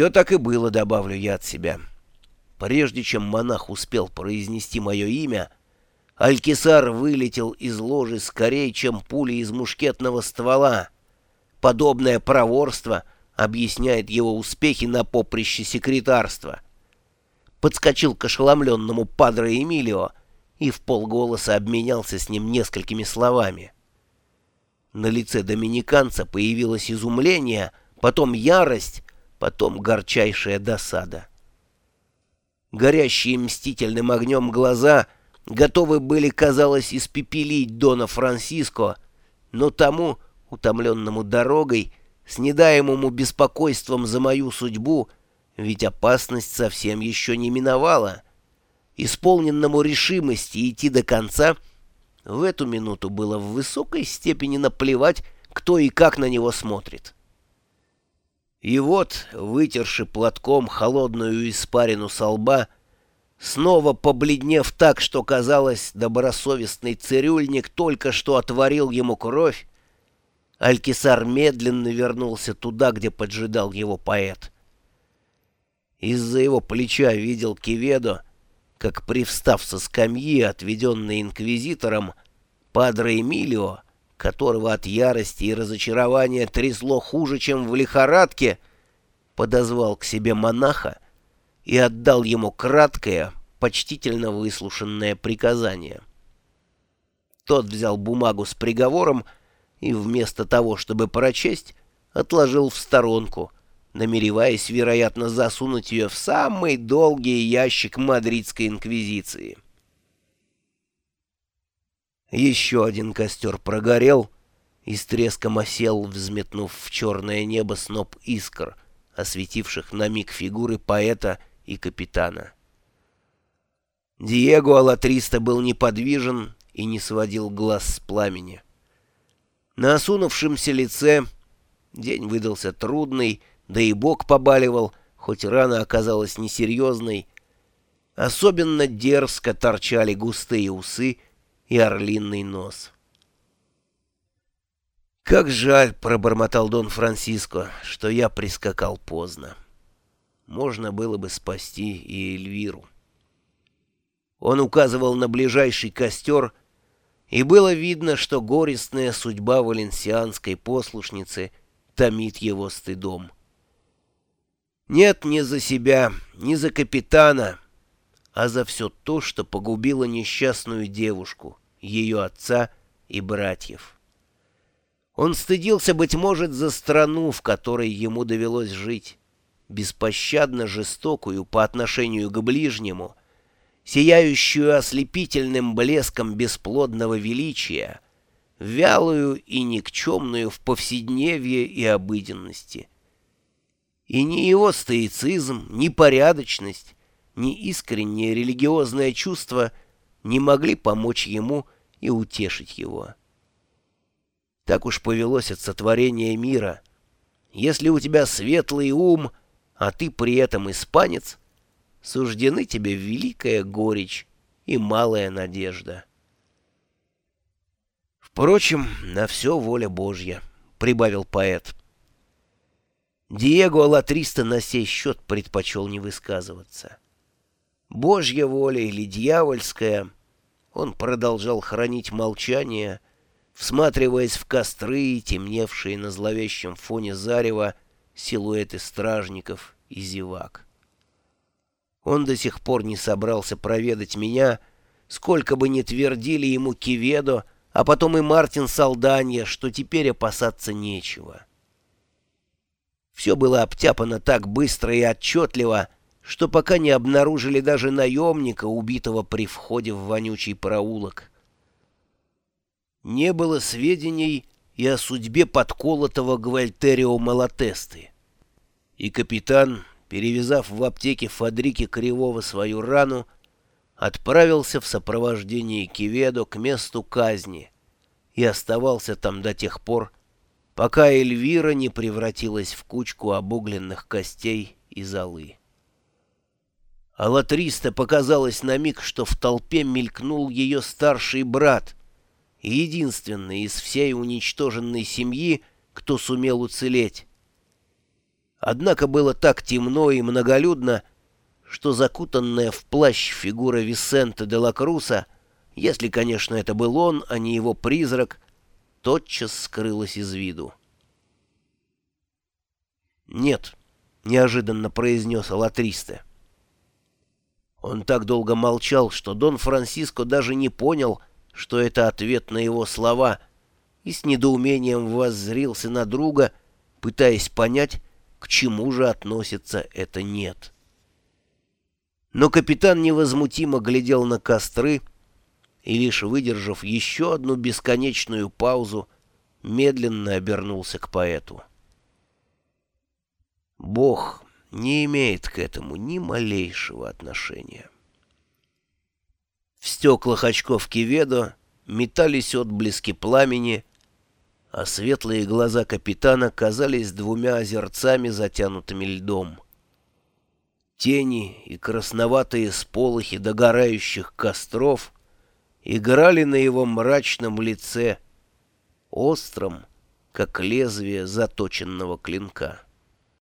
Все так и было, добавлю я от себя. Прежде чем монах успел произнести мое имя, Алькисар вылетел из ложи скорее, чем пули из мушкетного ствола. Подобное проворство объясняет его успехи на поприще секретарства. Подскочил к ошеломленному Падре Эмилио и в полголоса обменялся с ним несколькими словами. На лице доминиканца появилось изумление, потом ярость, потом горчайшая досада. Горящие мстительным огнем глаза готовы были, казалось, испепелить Дона Франциско, но тому, утомленному дорогой, с недаемому беспокойством за мою судьбу, ведь опасность совсем еще не миновала, исполненному решимости идти до конца, в эту минуту было в высокой степени наплевать, кто и как на него смотрит. И вот, вытерши платком холодную испарину со лба, снова побледнев так, что, казалось, добросовестный цирюльник только что отворил ему кровь, Алькисар медленно вернулся туда, где поджидал его поэт. Из-за его плеча видел Киведо, как, привстав со скамьи, отведенной инквизитором, Падре Эмилио, которого от ярости и разочарования трясло хуже, чем в лихорадке, подозвал к себе монаха и отдал ему краткое, почтительно выслушанное приказание. Тот взял бумагу с приговором и вместо того, чтобы прочесть, отложил в сторонку, намереваясь, вероятно, засунуть ее в самый долгий ящик мадридской инквизиции. Еще один костер прогорел и с треском осел, взметнув в черное небо сноп искр, осветивших на миг фигуры поэта и капитана. Диего Алатриста был неподвижен и не сводил глаз с пламени. На осунувшемся лице день выдался трудный, да и бок побаливал, хоть рана оказалась несерьезной. Особенно дерзко торчали густые усы, и орлиный нос. «Как жаль», — пробормотал Дон Франциско, — «что я прискакал поздно. Можно было бы спасти и Эльвиру». Он указывал на ближайший костер, и было видно, что горестная судьба валенсианской послушницы томит его стыдом. Нет, не за себя, не за капитана, а за все то, что погубило несчастную девушку, ее отца и братьев. Он стыдился, быть может, за страну, в которой ему довелось жить, беспощадно жестокую по отношению к ближнему, сияющую ослепительным блеском бесплодного величия, вялую и никчемную в повседневье и обыденности. И ни его стоицизм, ни порядочность, ни искреннее религиозное чувство — не могли помочь ему и утешить его. Так уж повелось от сотворения мира. Если у тебя светлый ум, а ты при этом испанец, суждены тебе великая горечь и малая надежда. Впрочем, на все воля Божья, — прибавил поэт. Диего Латриста на сей счет предпочел не высказываться. Божья воля или дьявольская, он продолжал хранить молчание, всматриваясь в костры, темневшие на зловещем фоне зарева силуэты стражников и зевак. Он до сих пор не собрался проведать меня, сколько бы ни твердили ему Киведо, а потом и Мартин Салданья, что теперь опасаться нечего. Все было обтяпано так быстро и отчетливо, что пока не обнаружили даже наемника, убитого при входе в вонючий проулок. Не было сведений и о судьбе подколотого Гвальтерио Малатесты. И капитан, перевязав в аптеке Фадрики Кривого свою рану, отправился в сопровождении Киведо к месту казни и оставался там до тех пор, пока Эльвира не превратилась в кучку обугленных костей и золы. А Латриста показалось на миг, что в толпе мелькнул ее старший брат, единственный из всей уничтоженной семьи, кто сумел уцелеть. Однако было так темно и многолюдно, что закутанная в плащ фигура Висента де ла Круса, если, конечно, это был он, а не его призрак, тотчас скрылась из виду. «Нет», — неожиданно произнес Алатристе. Он так долго молчал, что Дон Франциско даже не понял, что это ответ на его слова, и с недоумением воззрился на друга, пытаясь понять, к чему же относится это «нет». Но капитан невозмутимо глядел на костры и, лишь выдержав еще одну бесконечную паузу, медленно обернулся к поэту. Бог не имеет к этому ни малейшего отношения. В стеклах очков Киведо метались отблески пламени, а светлые глаза капитана казались двумя озерцами, затянутыми льдом. Тени и красноватые сполохи догорающих костров играли на его мрачном лице, остром, как лезвие заточенного клинка.